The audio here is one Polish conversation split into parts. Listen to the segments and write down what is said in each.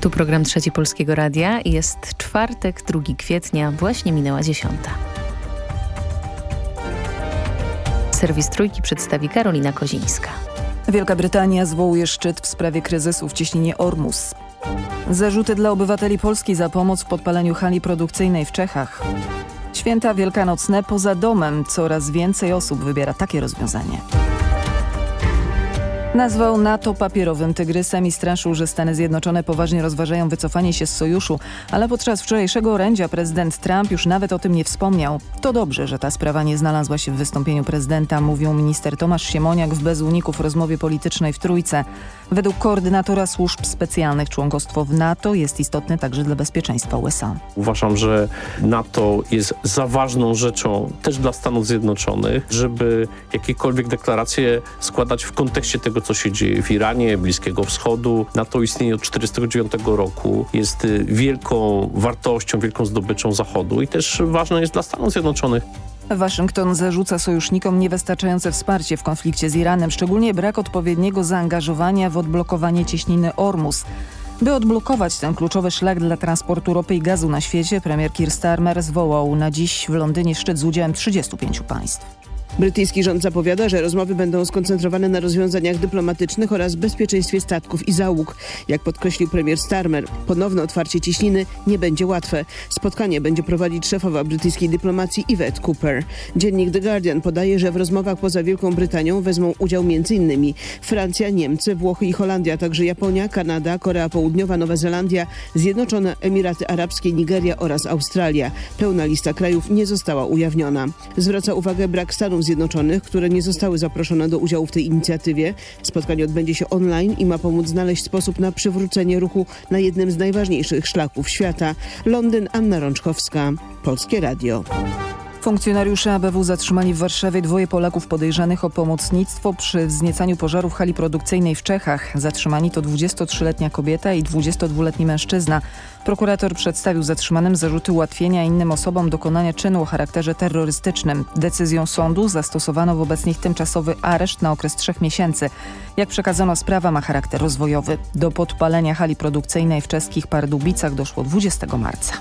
Tu program Trzeci Polskiego Radia. Jest czwartek, 2 kwietnia, właśnie minęła dziesiąta. Serwis Trójki przedstawi Karolina Kozińska. Wielka Brytania zwołuje szczyt w sprawie kryzysu w cieśninie Ormus. Zarzuty dla obywateli Polski za pomoc w podpaleniu hali produkcyjnej w Czechach. Święta wielkanocne poza domem. Coraz więcej osób wybiera takie rozwiązanie. Nazwał NATO papierowym tygrysem i straszył, że Stany Zjednoczone poważnie rozważają wycofanie się z sojuszu, ale podczas wczorajszego orędzia prezydent Trump już nawet o tym nie wspomniał. To dobrze, że ta sprawa nie znalazła się w wystąpieniu prezydenta, mówił minister Tomasz Siemoniak w bez uników rozmowie politycznej w Trójce. Według koordynatora służb specjalnych członkostwo w NATO jest istotne także dla bezpieczeństwa USA. Uważam, że NATO jest za ważną rzeczą też dla Stanów Zjednoczonych, żeby jakiekolwiek deklaracje składać w kontekście tego, co się dzieje w Iranie, Bliskiego Wschodu. NATO istnieje od 1949 roku, jest y, wielką wartością, wielką zdobyczą Zachodu i też ważne jest dla Stanów Zjednoczonych. Waszyngton zarzuca sojusznikom niewystarczające wsparcie w konflikcie z Iranem, szczególnie brak odpowiedniego zaangażowania w odblokowanie cieśniny Ormus. By odblokować ten kluczowy szlak dla transportu ropy i gazu na świecie, premier Keir Starmer zwołał na dziś w Londynie szczyt z udziałem 35 państw. Brytyjski rząd zapowiada, że rozmowy będą skoncentrowane na rozwiązaniach dyplomatycznych oraz bezpieczeństwie statków i załóg. Jak podkreślił premier Starmer, ponowne otwarcie ciśniny nie będzie łatwe. Spotkanie będzie prowadzić szefowa brytyjskiej dyplomacji Yvette Cooper. Dziennik The Guardian podaje, że w rozmowach poza Wielką Brytanią wezmą udział m.in. Francja, Niemcy, Włochy i Holandia, a także Japonia, Kanada, Korea Południowa, Nowa Zelandia, Zjednoczone Emiraty Arabskie, Nigeria oraz Australia. Pełna lista krajów nie została ujawniona. Zwraca uwagę brak Stanów Zjednoczonych, które nie zostały zaproszone do udziału w tej inicjatywie. Spotkanie odbędzie się online i ma pomóc znaleźć sposób na przywrócenie ruchu na jednym z najważniejszych szlaków świata. Londyn, Anna Rączkowska, Polskie Radio. Funkcjonariusze ABW zatrzymali w Warszawie dwoje Polaków podejrzanych o pomocnictwo przy wzniecaniu pożaru w hali produkcyjnej w Czechach. Zatrzymani to 23-letnia kobieta i 22-letni mężczyzna. Prokurator przedstawił zatrzymanym zarzuty ułatwienia innym osobom dokonania czynu o charakterze terrorystycznym. Decyzją sądu zastosowano wobec nich tymczasowy areszt na okres trzech miesięcy. Jak przekazano, sprawa ma charakter rozwojowy. Do podpalenia hali produkcyjnej w czeskich Pardubicach doszło 20 marca.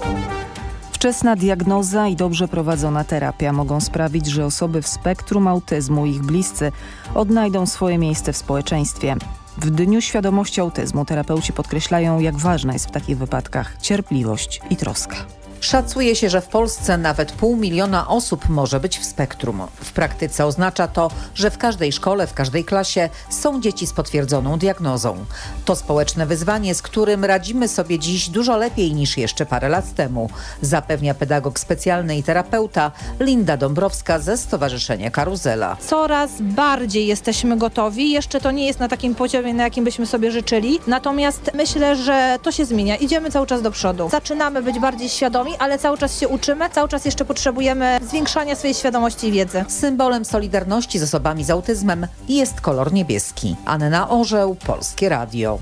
Wczesna diagnoza i dobrze prowadzona terapia mogą sprawić, że osoby w spektrum autyzmu i ich bliscy odnajdą swoje miejsce w społeczeństwie. W Dniu Świadomości Autyzmu terapeuci podkreślają, jak ważna jest w takich wypadkach cierpliwość i troska. Szacuje się, że w Polsce nawet pół miliona osób może być w spektrum. W praktyce oznacza to, że w każdej szkole, w każdej klasie są dzieci z potwierdzoną diagnozą. To społeczne wyzwanie, z którym radzimy sobie dziś dużo lepiej niż jeszcze parę lat temu, zapewnia pedagog specjalny i terapeuta Linda Dąbrowska ze Stowarzyszenia Karuzela. Coraz bardziej jesteśmy gotowi. Jeszcze to nie jest na takim poziomie, na jakim byśmy sobie życzyli. Natomiast myślę, że to się zmienia. Idziemy cały czas do przodu. Zaczynamy być bardziej świadomi, ale cały czas się uczymy, cały czas jeszcze potrzebujemy zwiększania swojej świadomości i wiedzy. Symbolem solidarności z osobami z autyzmem jest kolor niebieski. Anna Orzeł, Polskie Radio.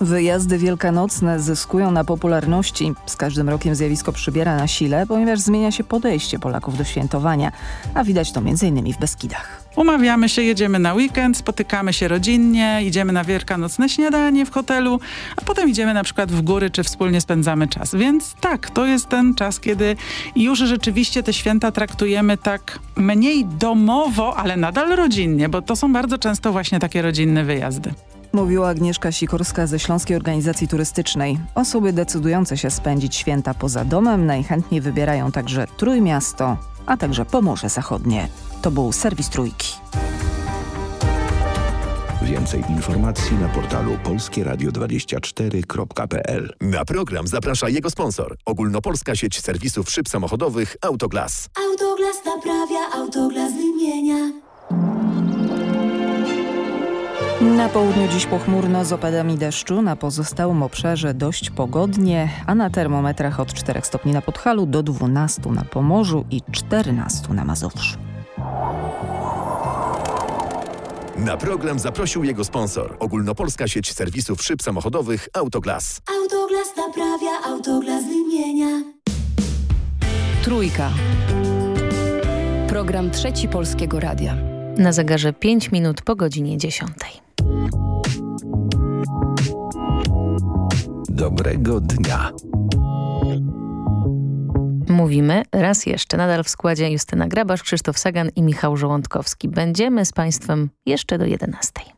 Wyjazdy wielkanocne zyskują na popularności. Z każdym rokiem zjawisko przybiera na sile, ponieważ zmienia się podejście Polaków do świętowania, a widać to m.in. w Beskidach. Umawiamy się, jedziemy na weekend, spotykamy się rodzinnie, idziemy na wielkanocne śniadanie w hotelu, a potem idziemy na przykład w góry, czy wspólnie spędzamy czas. Więc tak, to jest ten czas, kiedy już rzeczywiście te święta traktujemy tak mniej domowo, ale nadal rodzinnie, bo to są bardzo często właśnie takie rodzinne wyjazdy. Mówiła Agnieszka Sikorska ze Śląskiej Organizacji Turystycznej. Osoby decydujące się spędzić święta poza domem najchętniej wybierają także Trójmiasto, a także Pomorze Zachodnie. To był serwis Trójki. Więcej informacji na portalu polskieradio24.pl. Na program zaprasza jego sponsor. Ogólnopolska sieć serwisów szyb samochodowych Autoglas. Autoglas naprawia, Autoglas wymienia. Na południu dziś pochmurno z opadami deszczu, na pozostałym obszarze dość pogodnie, a na termometrach od 4 stopni na Podhalu do 12 na Pomorzu i 14 na Mazowszu. Na program zaprosił jego sponsor. Ogólnopolska sieć serwisów szyb samochodowych Autoglas. Autoglas naprawia, Autoglas wymienia. Trójka. Program Trzeci Polskiego Radia. Na zegarze 5 minut po godzinie 10. Dobrego dnia. Mówimy raz jeszcze, nadal w składzie Justyna Grabasz, Krzysztof Sagan i Michał Żołądkowski. Będziemy z Państwem jeszcze do 11.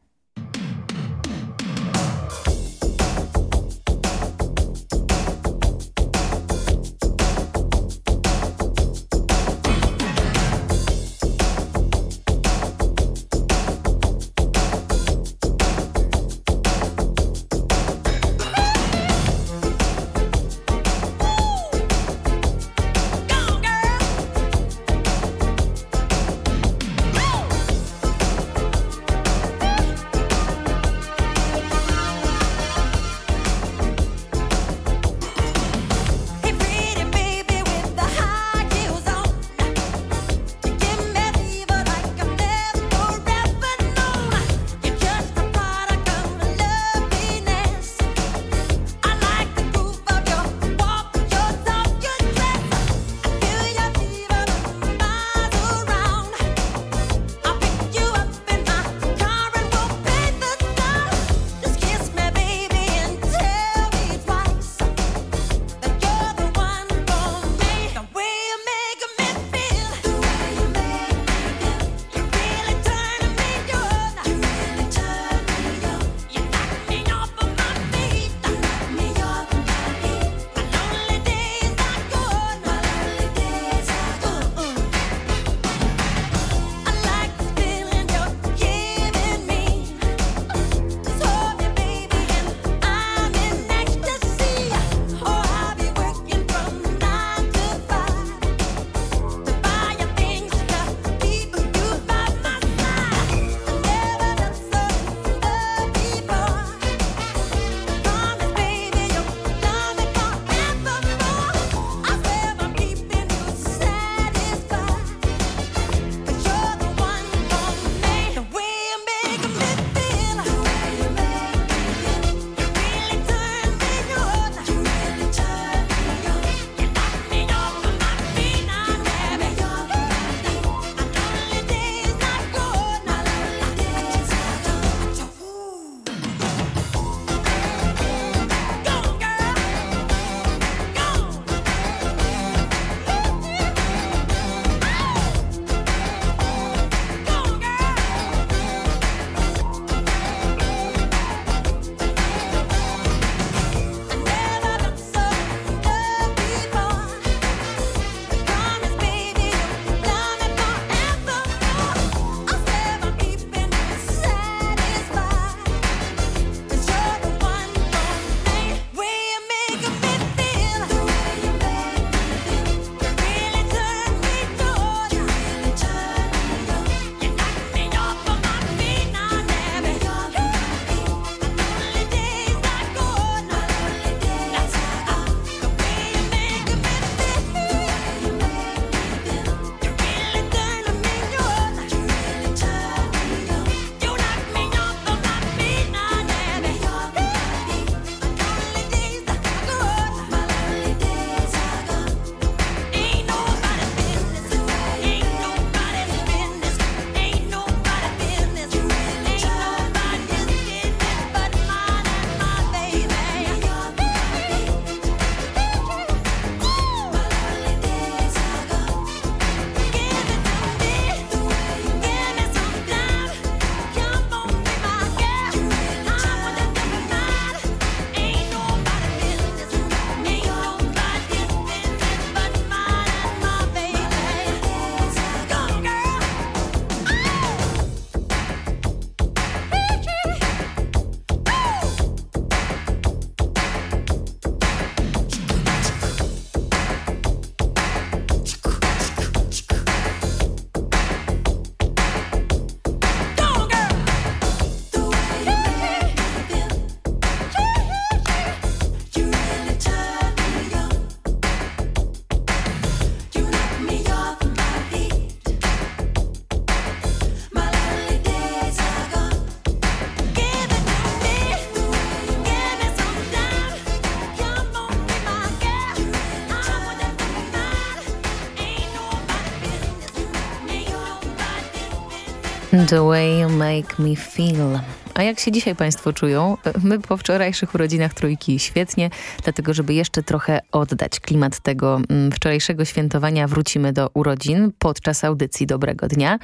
The way you make me feel. A jak się dzisiaj Państwo czują? My po wczorajszych urodzinach trójki świetnie, dlatego żeby jeszcze trochę oddać klimat tego mm, wczorajszego świętowania wrócimy do urodzin podczas audycji Dobrego Dnia.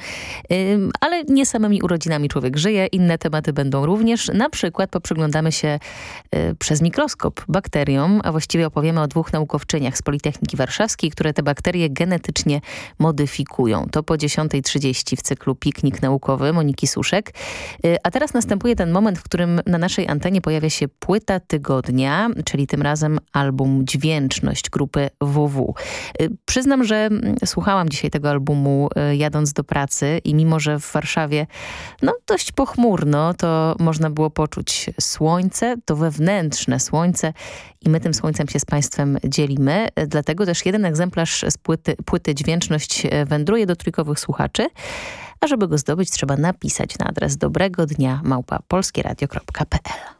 Ale nie samymi urodzinami człowiek żyje, inne tematy będą również. Na przykład poprzyglądamy się y, przez mikroskop bakteriom, a właściwie opowiemy o dwóch naukowczyniach z Politechniki Warszawskiej, które te bakterie genetycznie modyfikują. To po 10.30 w cyklu Piknik Naukowy Moniki Suszek. Y, a teraz następuje następuje ten moment, w którym na naszej antenie pojawia się płyta tygodnia, czyli tym razem album Dźwięczność grupy WW. Y, przyznam, że mm, słuchałam dzisiaj tego albumu y, jadąc do pracy i mimo, że w Warszawie no dość pochmurno, to można było poczuć słońce, to wewnętrzne słońce i my tym słońcem się z Państwem dzielimy. Dlatego też jeden egzemplarz z płyty, płyty Dźwięczność y, wędruje do trójkowych słuchaczy a żeby go zdobyć trzeba napisać na adres dobrego dnia małpa polskieradio.pl.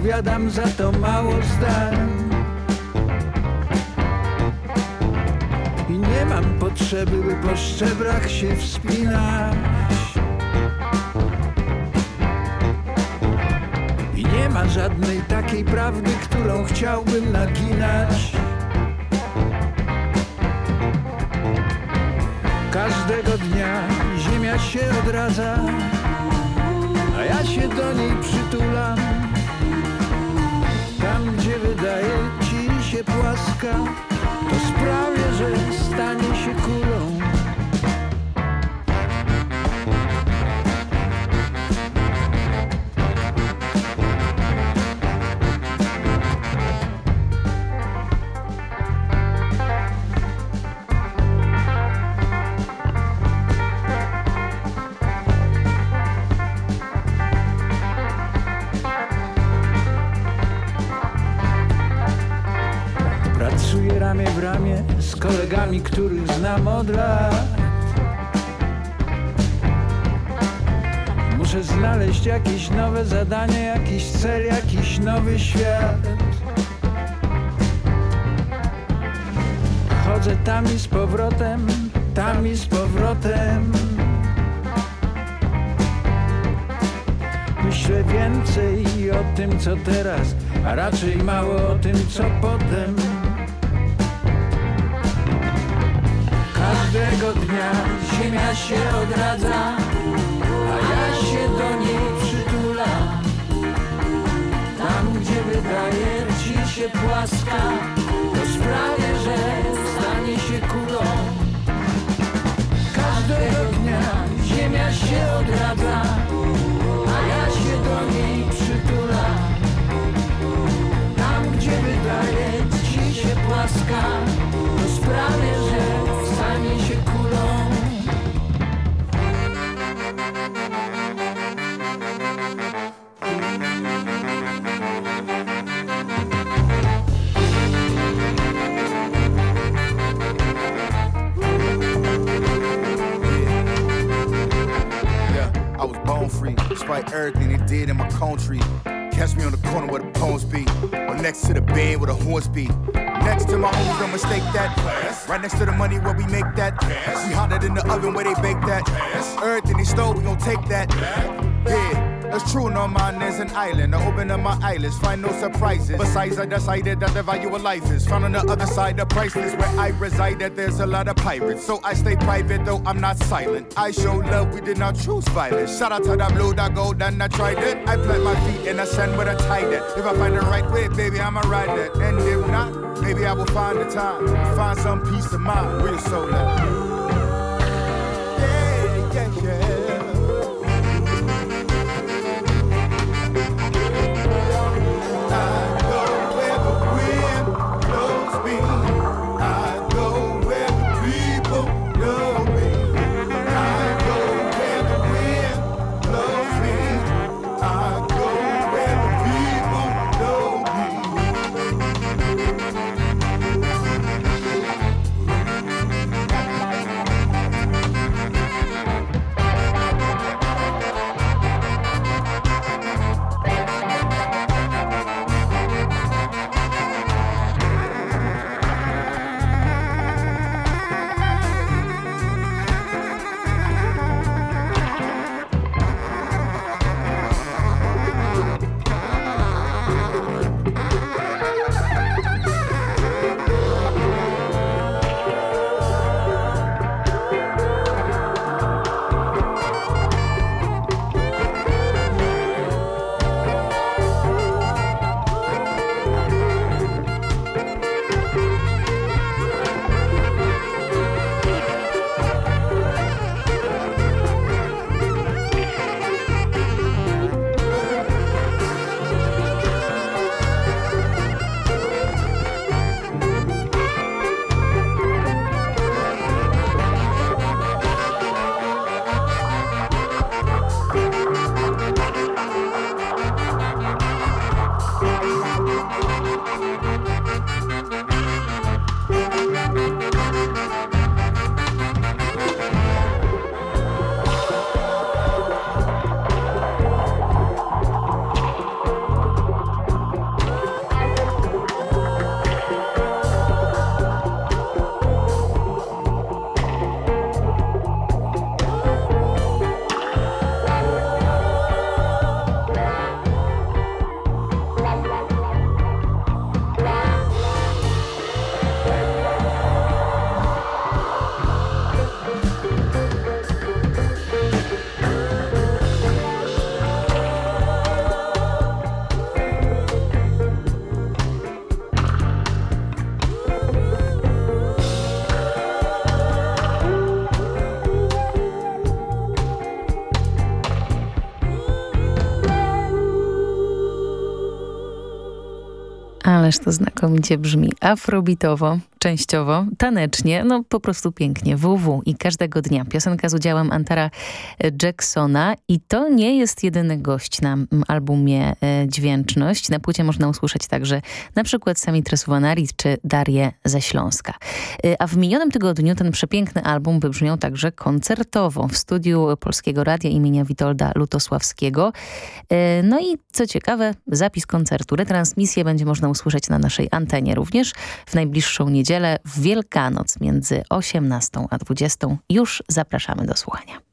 a wypowiadam za to mało zdań I nie mam potrzeby, by po szczebrach się wspinać. I nie ma żadnej takiej prawdy, którą chciałbym naginać. Każdego dnia ziemia się odradza, a ja się do niej przytulam. Wydaje ci się płaska, to sprawię, że stanie się kulą. Zadanie, jakiś cel, jakiś nowy świat. Chodzę tam i z powrotem, tam i z powrotem. Myślę więcej o tym, co teraz, a raczej mało o tym, co potem. Każdego dnia ziemia się odradza, wydaje ci się płaska, to sprawię, że stanie się kulą. Każdego dnia ziemia się odradza, a ja się do niej przytulam. Tam, gdzie wydaje ci się płaska, to sprawię, że despite everything they did in my country. Catch me on the corner where the poems be, or next to the band where the horns be. Next to my homies, don't mistake that. Right next to the money where we make that. We hotter than the oven where they bake that. Earth Everything they stole, we gon' take that. Yeah. It's true, no man is an island. I open up my eyelids, find no surprises. Besides, I decided that the value of life is found on the other side of priceless. Where I reside, that there's a lot of pirates. So I stay private, though I'm not silent. I show love, we did not choose violence. Shout out to that blue, that gold, and I tried it. I plant my feet in the sand with a tide it. If I find the right way, baby, I'ma ride it. And if not, maybe I will find the time. Find some peace of mind. We're so Ależ to znakomicie brzmi afrobitowo, częściowo, tanecznie, no po prostu pięknie. WW i każdego dnia. Piosenka z udziałem Antara Jacksona i to nie jest jedyny gość na albumie e, Dźwięczność. Na płycie można usłyszeć także na przykład Sami Tresuwanari czy Darię ze Śląska. E, a w minionym tygodniu ten przepiękny album wybrzmiał także koncertowo w studiu Polskiego Radia imienia Witolda Lutosławskiego. E, no i co ciekawe, zapis koncertu, retransmisję będzie można usłyszeć na naszej antenie również w najbliższą niedzielę w Wielkanoc między 18 a 20. Już zapraszamy do słuchania.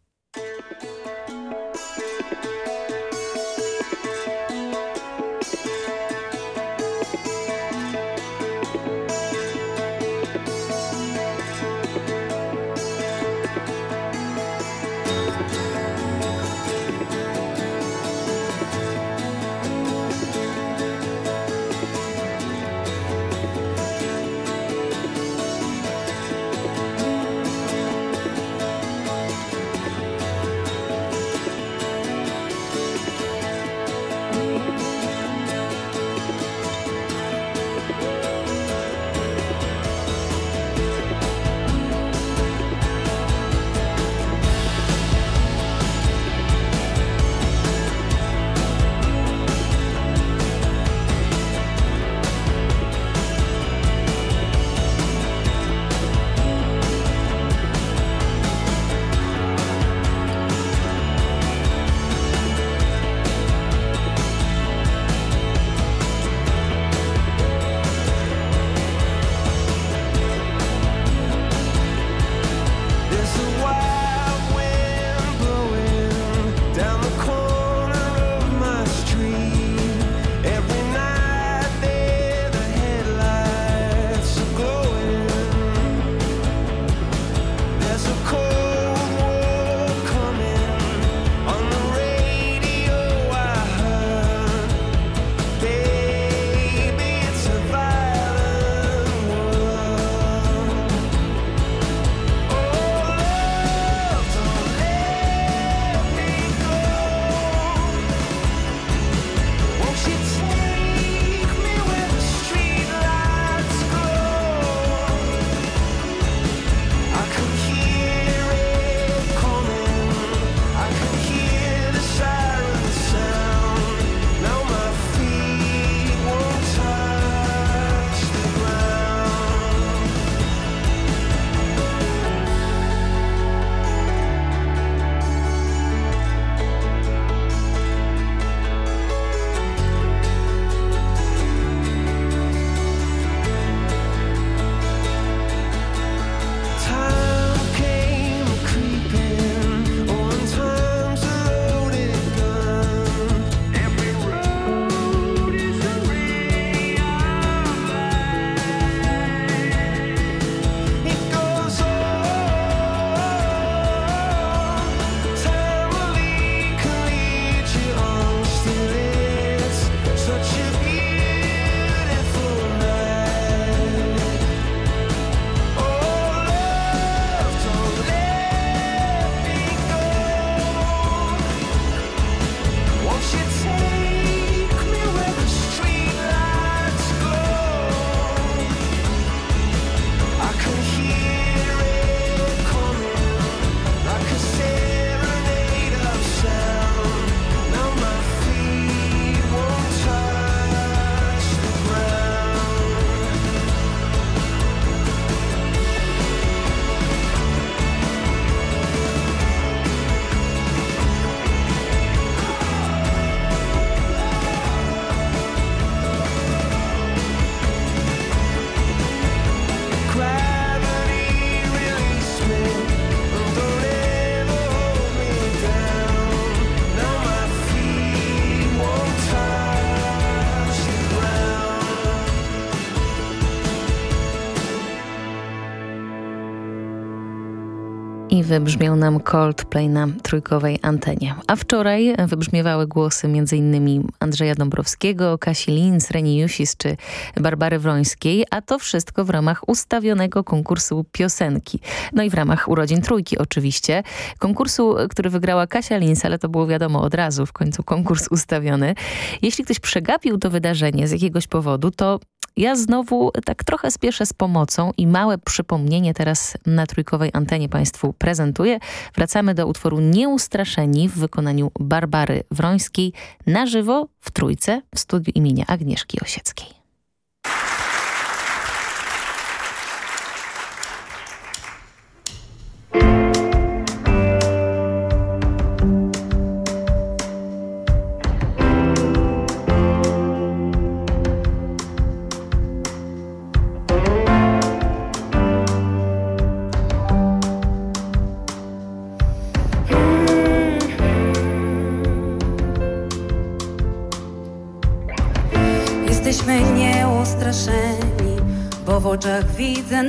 Wybrzmiał nam Coldplay na trójkowej antenie. A wczoraj wybrzmiewały głosy m.in. Andrzeja Dąbrowskiego, Kasi Linz, Reni Jusis czy Barbary Wrońskiej, a to wszystko w ramach ustawionego konkursu piosenki. No i w ramach urodzin trójki oczywiście. Konkursu, który wygrała Kasia Linz, ale to było wiadomo od razu, w końcu konkurs ustawiony. Jeśli ktoś przegapił to wydarzenie z jakiegoś powodu, to Ja znowu tak trochę spieszę z pomocą i małe przypomnienie teraz na trójkowej antenie Państwu prezentuję. Wracamy do utworu Nieustraszeni w wykonaniu Barbary Wrońskiej na żywo w Trójce w studiu imienia Agnieszki Osieckiej.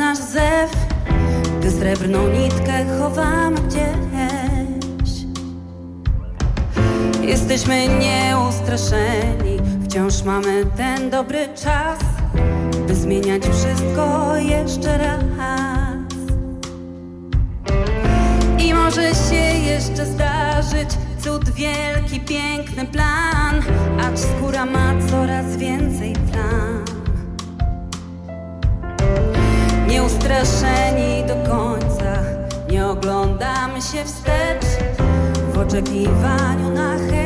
Nasz zew, gdy srebrną nitkę chowamy gdzieś. Jesteśmy nieustraszeni, wciąż mamy ten dobry czas, by zmieniać wszystko jeszcze raz. I może się jeszcze zdarzyć cud wielki, piękny plan, acz skóra ma coraz więcej plan. Nieustraszeni do końca. Nie oglądamy się wstecz W oczekiwaniu na happy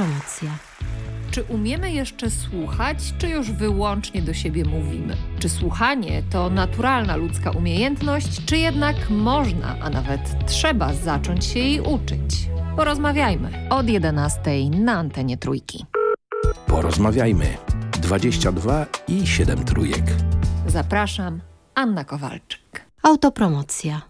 Autopromocja. Czy umiemy jeszcze słuchać, czy już wyłącznie do siebie mówimy? Czy słuchanie to naturalna ludzka umiejętność, czy jednak można, a nawet trzeba zacząć się jej uczyć? Porozmawiajmy od 11 na antenie trójki. Porozmawiajmy. 22 i 7 trójek. Zapraszam, Anna Kowalczyk. Autopromocja.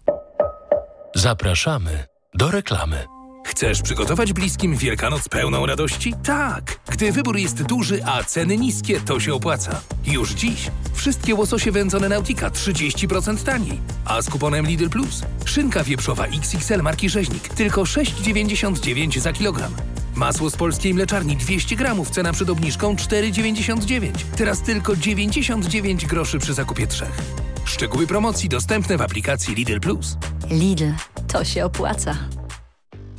Zapraszamy do reklamy. Chcesz przygotować bliskim Wielkanoc pełną radości? Tak! Gdy wybór jest duży, a ceny niskie, to się opłaca. Już dziś wszystkie łososie wędzone Nautika 30% taniej. A z kuponem Lidl Plus szynka wieprzowa XXL marki Rzeźnik tylko 6,99 za kilogram. Masło z polskiej mleczarni 200 gramów, cena przed obniżką 4,99. Teraz tylko 99 groszy przy zakupie trzech. Szczegóły promocji dostępne w aplikacji Lidl Plus. Lidl, to się opłaca.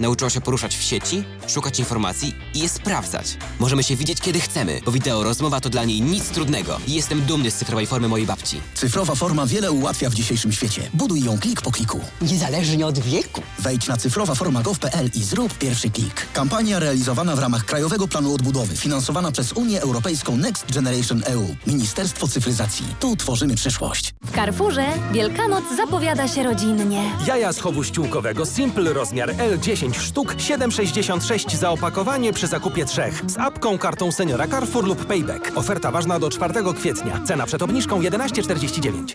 nauczyła się poruszać w sieci, szukać informacji i je sprawdzać. Możemy się widzieć kiedy chcemy, bo wideo rozmowa to dla niej nic trudnego i jestem dumny z cyfrowej formy mojej babci. Cyfrowa forma wiele ułatwia w dzisiejszym świecie. Buduj ją klik po kliku. Niezależnie od wieku. Wejdź na cyfrowaforma.gov.pl i zrób pierwszy klik. Kampania realizowana w ramach Krajowego Planu Odbudowy, finansowana przez Unię Europejską Next Generation EU. Ministerstwo Cyfryzacji. Tu tworzymy przyszłość. W Carrefourze Wielkanoc zapowiada się rodzinnie. Jaja z chowu ściółkowego Simple rozmiar L10 9 sztuk, 7,66 za opakowanie przy zakupie trzech. Z apką, kartą seniora Carrefour lub Payback. Oferta ważna do 4 kwietnia. Cena przed obniżką 11,49.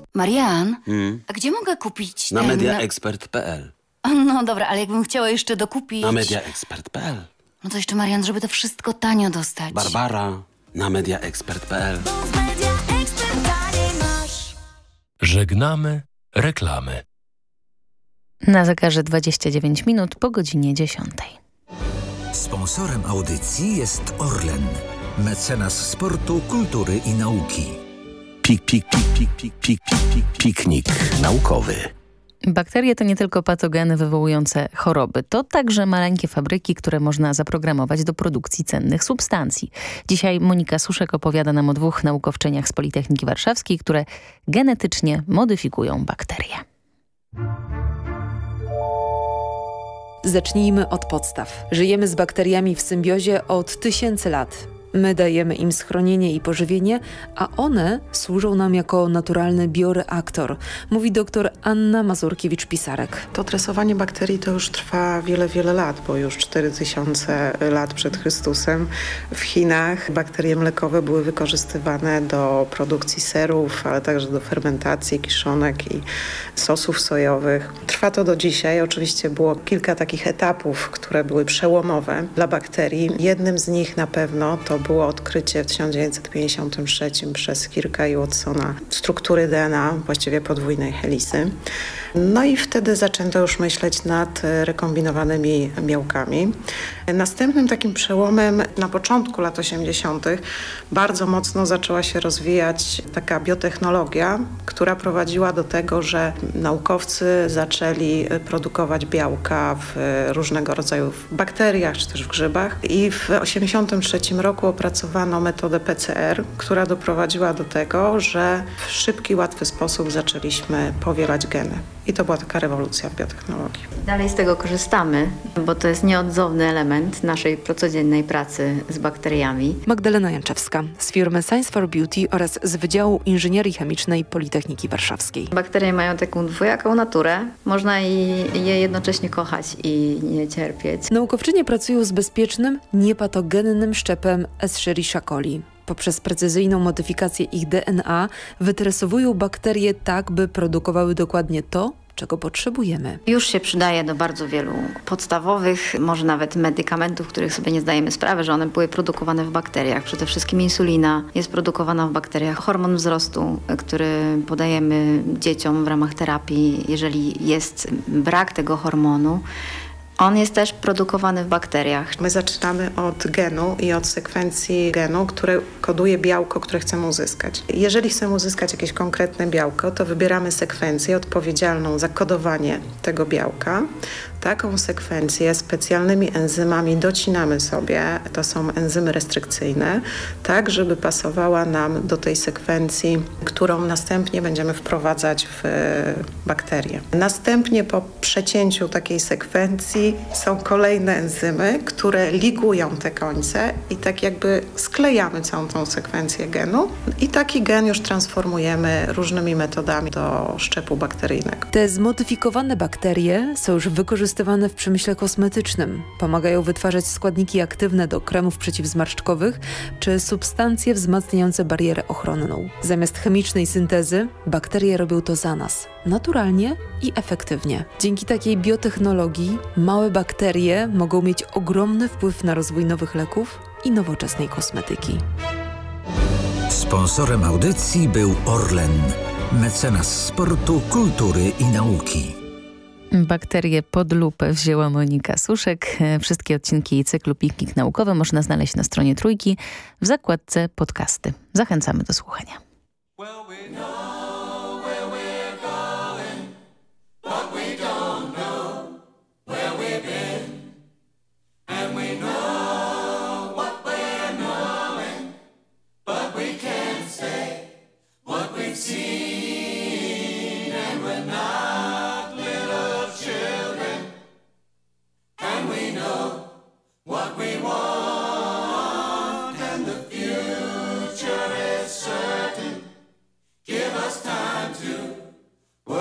Marian, Hmm. a gdzie mogę kupić Na ten... mediaexpert.pl No dobra, ale jakbym chciała jeszcze dokupić... Na mediaexpert.pl No to jeszcze, Marian, żeby to wszystko tanio dostać. Barbara na mediaexpert.pl Żegnamy reklamy. Na zegarze 29 minut po godzinie 10. Sponsorem audycji jest Orlen, mecenas sportu, kultury i nauki. Pik, pik, pik, pik, pik, pik, pik, piknik naukowy. Bakterie to nie tylko patogeny wywołujące choroby, to także maleńkie fabryki, które można zaprogramować do produkcji cennych substancji. Dzisiaj Monika Suszek opowiada nam o dwóch naukowczyniach z Politechniki Warszawskiej, które genetycznie modyfikują bakterie. Zacznijmy od podstaw. Żyjemy z bakteriami w symbiozie od tysięcy lat. My dajemy im schronienie i pożywienie, a one służą nam jako naturalny bioreaktor, mówi dr Anna Mazurkiewicz-Pisarek. To tresowanie bakterii to już trwa wiele, wiele lat, bo już 4000 lat przed Chrystusem w Chinach bakterie mlekowe były wykorzystywane do produkcji serów, ale także do fermentacji kiszonek i sosów sojowych. Trwa to do dzisiaj. Oczywiście było kilka takich etapów, które były przełomowe dla bakterii. Jednym z nich na pewno to było odkrycie w 1953 przez Kirka i Watsona struktury DNA, właściwie podwójnej helisy. No i wtedy zaczęto już myśleć nad rekombinowanymi białkami. Następnym takim przełomem na początku lat 80. bardzo mocno zaczęła się rozwijać taka biotechnologia, która prowadziła do tego, że naukowcy zaczęli produkować białka w różnego rodzaju bakteriach czy też w grzybach. I w 1983 roku opracowano metodę PCR, która doprowadziła do tego, że w szybki, łatwy sposób zaczęliśmy powielać geny. I to była taka rewolucja w biotechnologii. Dalej z tego korzystamy, bo to jest nieodzowny element naszej codziennej pracy z bakteriami. Magdalena Janczewska z firmy Science for Beauty oraz z Wydziału Inżynierii Chemicznej Politechniki Warszawskiej. Bakterie mają taką dwojaką naturę. Można je jednocześnie kochać i nie cierpieć. Naukowczynie pracują z bezpiecznym, niepatogennym szczepem Escherichia coli. Poprzez precyzyjną modyfikację ich DNA wytresowują bakterie tak, by produkowały dokładnie to, czego potrzebujemy. Już się przydaje do bardzo wielu podstawowych, może nawet medykamentów, których sobie nie zdajemy sprawy, że one były produkowane w bakteriach. Przede wszystkim insulina jest produkowana w bakteriach. Hormon wzrostu, który podajemy dzieciom w ramach terapii, jeżeli jest brak tego hormonu, on jest też produkowany w bakteriach. My zaczynamy od genu i od sekwencji genu, które koduje białko, które chcemy uzyskać. Jeżeli chcemy uzyskać jakieś konkretne białko, to wybieramy sekwencję odpowiedzialną za kodowanie tego białka. Taką sekwencję specjalnymi enzymami docinamy sobie, to są enzymy restrykcyjne, tak żeby pasowała nam do tej sekwencji, którą następnie będziemy wprowadzać w e, bakterie. Następnie po przecięciu takiej sekwencji są kolejne enzymy, które ligują te końce i tak jakby sklejamy całą tą sekwencję genu i taki gen już transformujemy różnymi metodami do szczepu bakteryjnego. Te zmodyfikowane bakterie są już wykorzystywane w przemyśle kosmetycznym. Pomagają wytwarzać składniki aktywne do kremów przeciwzmarszczkowych czy substancje wzmacniające barierę ochronną. Zamiast chemicznej syntezy, bakterie robią to za nas, naturalnie i efektywnie. Dzięki takiej biotechnologii małe bakterie mogą mieć ogromny wpływ na rozwój nowych leków i nowoczesnej kosmetyki. Sponsorem audycji był Orlen, mecenas sportu, kultury i nauki. Bakterie pod lupę wzięła Monika Suszek. Wszystkie odcinki cyklu Piknik Naukowy można znaleźć na stronie Trójki w zakładce podcasty. Zachęcamy do słuchania. Give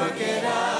work it out.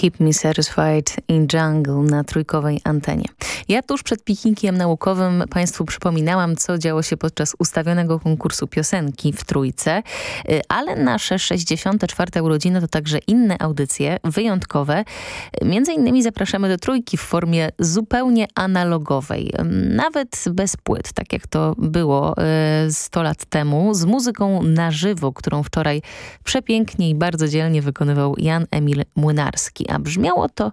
Keep Me Satisfied in Jungle na trójkowej antenie. Ja tuż przed piknikiem naukowym Państwu przypominałam, co działo się podczas ustawionego konkursu piosenki w Trójce, y, ale nasze 64. urodziny to także inne audycje wyjątkowe. Między innymi zapraszamy do Trójki w formie zupełnie analogowej, nawet bez płyt, tak jak to było 100 y, lat temu, z muzyką na żywo, którą wczoraj przepięknie i bardzo dzielnie wykonywał Jan Emil Młynarski. A brzmiało to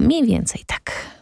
mniej więcej tak.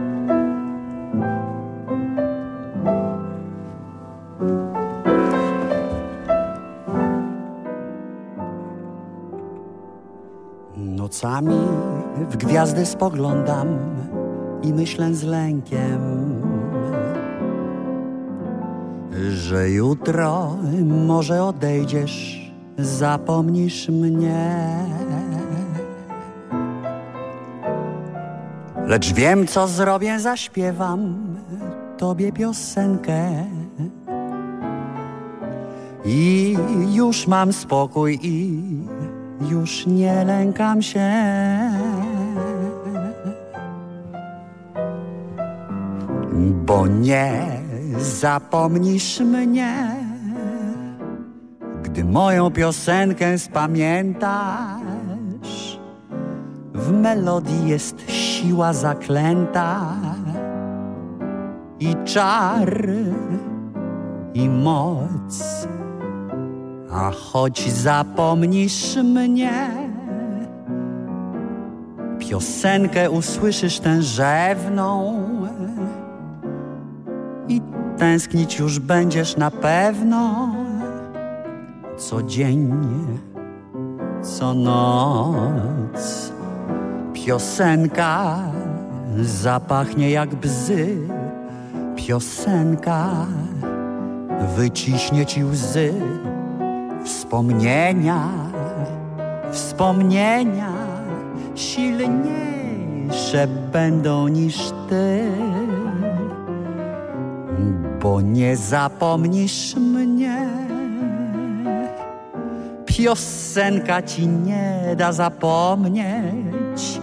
Nocami w gwiazdy spoglądam i myślę z lękiem, że jutro może odejdziesz, zapomnisz mnie. Lecz wiem, co zrobię, zaśpiewam tobie piosenkę. I już mam spokój i już nie lękam się. Bo nie zapomnisz mnie, gdy moją piosenkę spamiętasz. W melodii jest siła zaklęta i czar i moc a choć zapomnisz mnie, piosenkę usłyszysz tężewną i tęsknić już będziesz na pewno codziennie, co noc. Piosenka zapachnie jak bzy, piosenka wyciśnie ci łzy Wspomnienia, wspomnienia silniejsze będą niż ty, bo nie zapomnisz mnie. Piosenka ci nie da zapomnieć.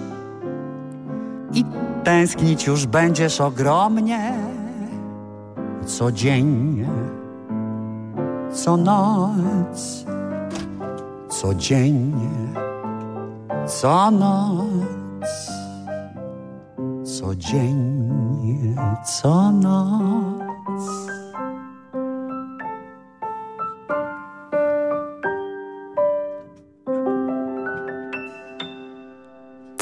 I tęsknić już będziesz ogromnie. Co dzień, co noc, co dzień, co noc, co dzień, co noc.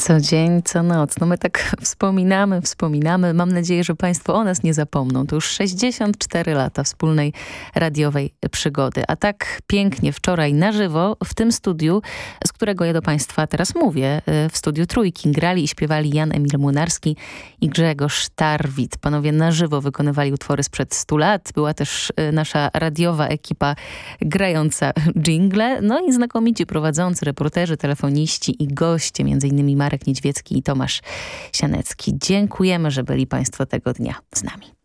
Co dzień, co noc. No my tak wspominamy, wspominamy. Mam nadzieję, że Państwo o nas nie zapomną. To już 64 lata wspólnej radiowej przygody. A tak pięknie wczoraj na żywo w tym studiu, z którego ja do Państwa teraz mówię, y, w studiu Trójki grali i śpiewali Jan Emil Młynarski i Grzegorz Tarwit. Panowie na żywo wykonywali utwory sprzed 100 lat. Była też y, nasza radiowa ekipa grająca jingle. No i znakomici prowadzący, reporterzy, telefoniści i goście, między innymi Marek Marek Niedźwiecki i Tomasz Sianecki. Dziękujemy, że byli Państwo tego dnia z nami.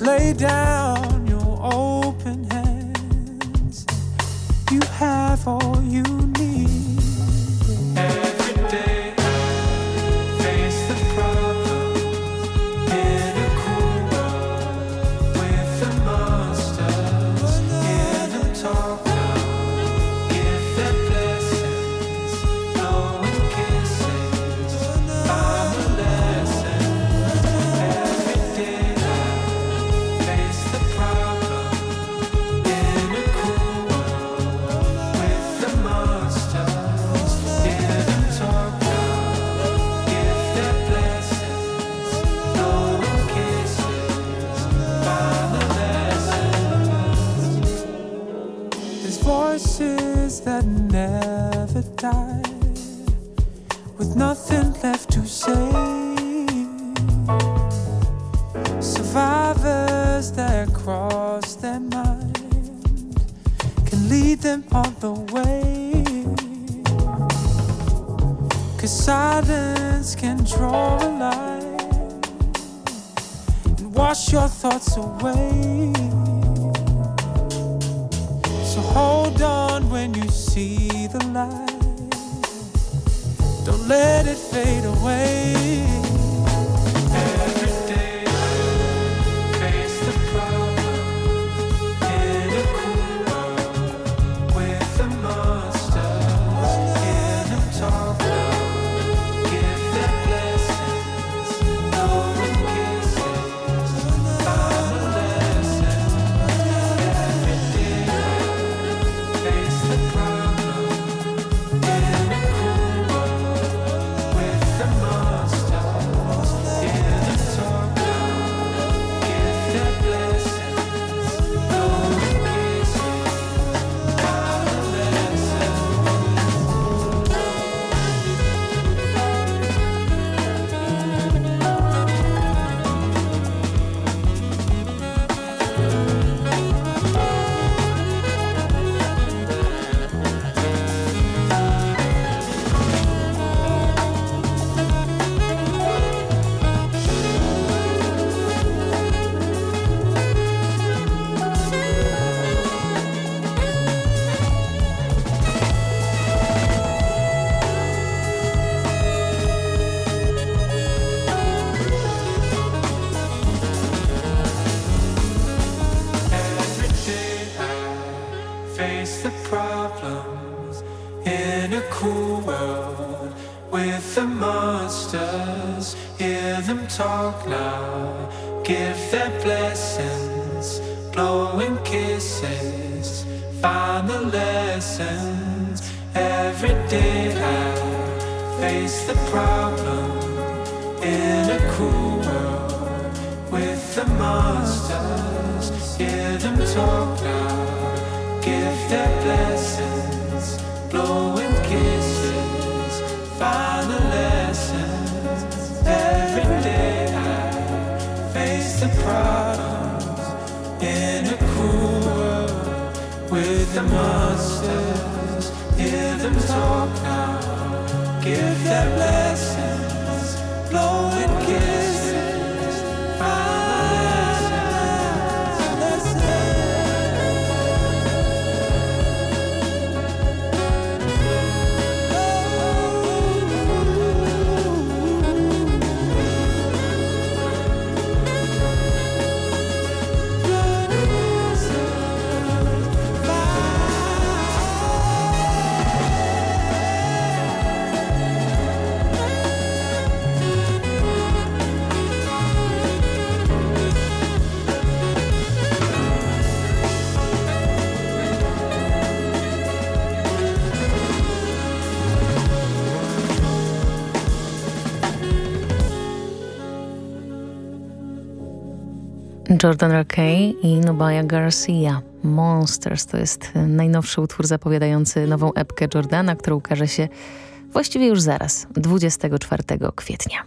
lay down. Blessings, Jordan Rakey i Nubaya Garcia. Monsters to jest najnowszy utwór zapowiadający nową epkę Jordana, która ukaże się właściwie już zaraz, 24 kwietnia.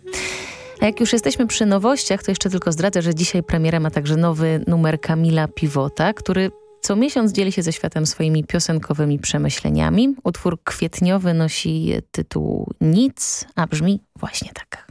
A jak już jesteśmy przy nowościach, to jeszcze tylko zdradzę, że dzisiaj premierę ma także nowy numer Kamila Piwota, który co miesiąc dzieli się ze światem swoimi piosenkowymi przemyśleniami. Utwór kwietniowy nosi tytuł Nic, a brzmi właśnie tak.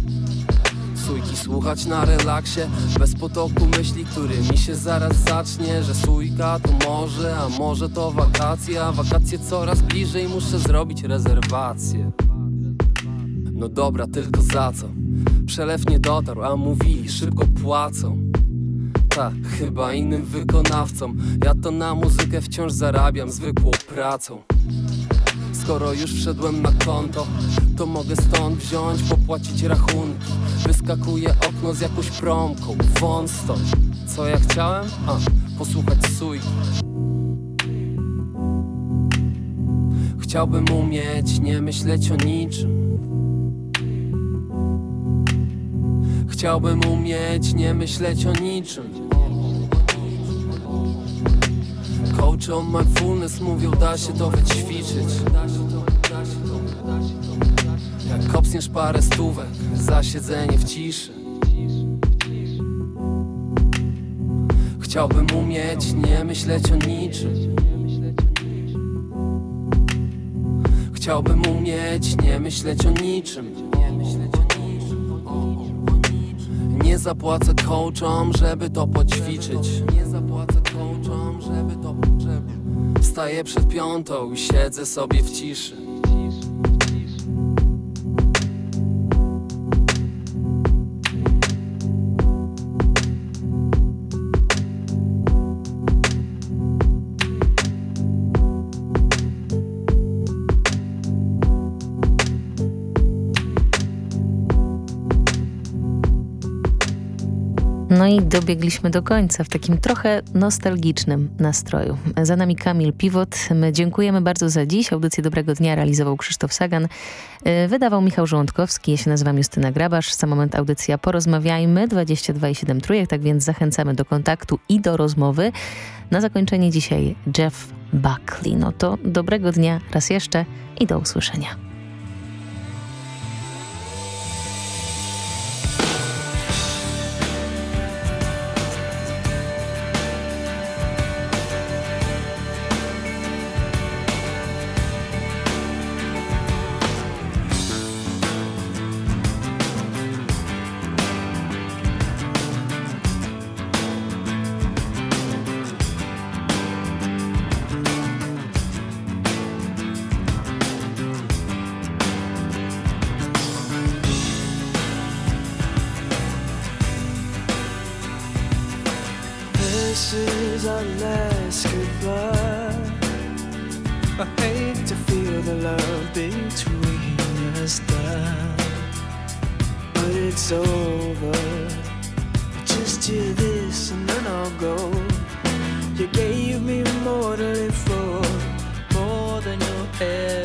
Sójki słuchać na relaksie. Bez potoku myśli, który mi się zaraz zacznie Że sójka to może, a może to wakacje A wakacje coraz bliżej, muszę zrobić rezerwację. No dobra, tylko za co? Przelew nie dotarł, a mówili szybko płacą. Ta, chyba innym wykonawcom Ja to na muzykę wciąż zarabiam zwykłą pracą. Skoro już wszedłem na konto To mogę stąd wziąć, popłacić rachunki. Wyskakuje okno z jakąś promką stąd Co ja chciałem? A, posłuchać sójki Chciałbym umieć nie myśleć o niczym. Chciałbym umieć nie myśleć o niczym. Coach on mindfulness mówią, da się to wyćwiczyć Kopsniesz parę stówek za siedzenie w ciszy. Chciałbym umieć nie myśleć o niczym. Chciałbym umieć nie myśleć o niczym. Nie zapłacę coachom, żeby to poćwiczyć. Nie zapłacę coachom, żeby to... Wstaję przed piątą i siedzę sobie w ciszy No i dobiegliśmy do końca w takim trochę nostalgicznym nastroju. Za nami Kamil Piwot. My dziękujemy bardzo za dziś. Audycję Dobrego Dnia realizował Krzysztof Sagan. Y, wydawał Michał Żołądkowski. Ja się nazywam Justyna Grabasz. Za moment audycja Porozmawiajmy 22,7 trójek, tak więc zachęcamy do kontaktu i do rozmowy. Na zakończenie dzisiaj Jeff Buckley. No to dobrego dnia raz jeszcze i do usłyszenia. between us now. But it's over. Just hear this and then I'll go. You gave me more to live for, more than you ever.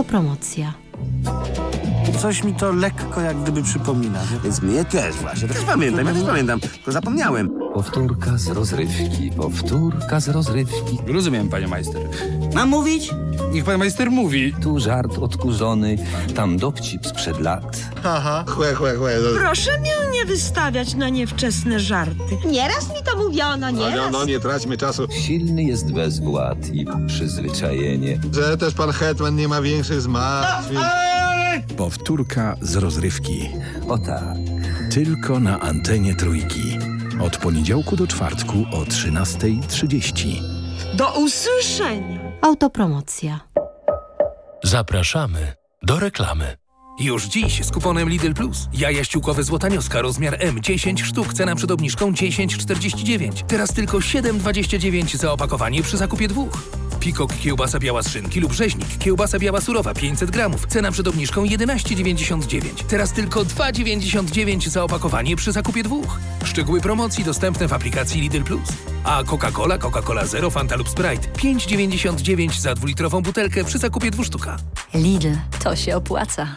Autopromocja. Coś mi to lekko jak gdyby przypomina. Więc mnie też właśnie. Też pamiętam, ja też pamiętam, tylko zapomniałem. Powtórka z rozrywki, powtórka z rozrywki. Rozumiem, panie majster. Mam mówić? Niech pan majster mówi. Tu żart odkurzony, tam dowcip sprzed lat. Haha, chłe, chłe, chłe. Proszę mnie nie wystawiać na niewczesne żarty. Nieraz mi mówiono, nieraz. No, no, nie traćmy czasu. Silny jest bezwład i przyzwyczajenie. Że też pan Hetman nie ma większych zmartwień. Powtórka z rozrywki. O tak. Tylko na antenie trójki. Od poniedziałku do czwartku o 13.30. Do usłyszenia. Autopromocja. Zapraszamy do reklamy. Już dziś z kuponem Lidl Plus. Jaja ściółkowe złotanioska rozmiar M 10 sztuk, cena przed obniżką 10,49. Teraz tylko 7,29 za opakowanie przy zakupie dwóch. Pikok kiełbasa biała z szynki lub rzeźnik kiełbasa biała surowa 500 gramów, cena przed obniżką 11,99. Teraz tylko 2,99 za opakowanie przy zakupie dwóch. Szczegóły promocji dostępne w aplikacji Lidl Plus. A Coca-Cola, Coca-Cola Zero, Fanta lub Sprite 5,99 za dwulitrową butelkę przy zakupie dwóch sztuka. Lidl. To się opłaca.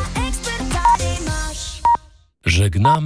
Żegnamy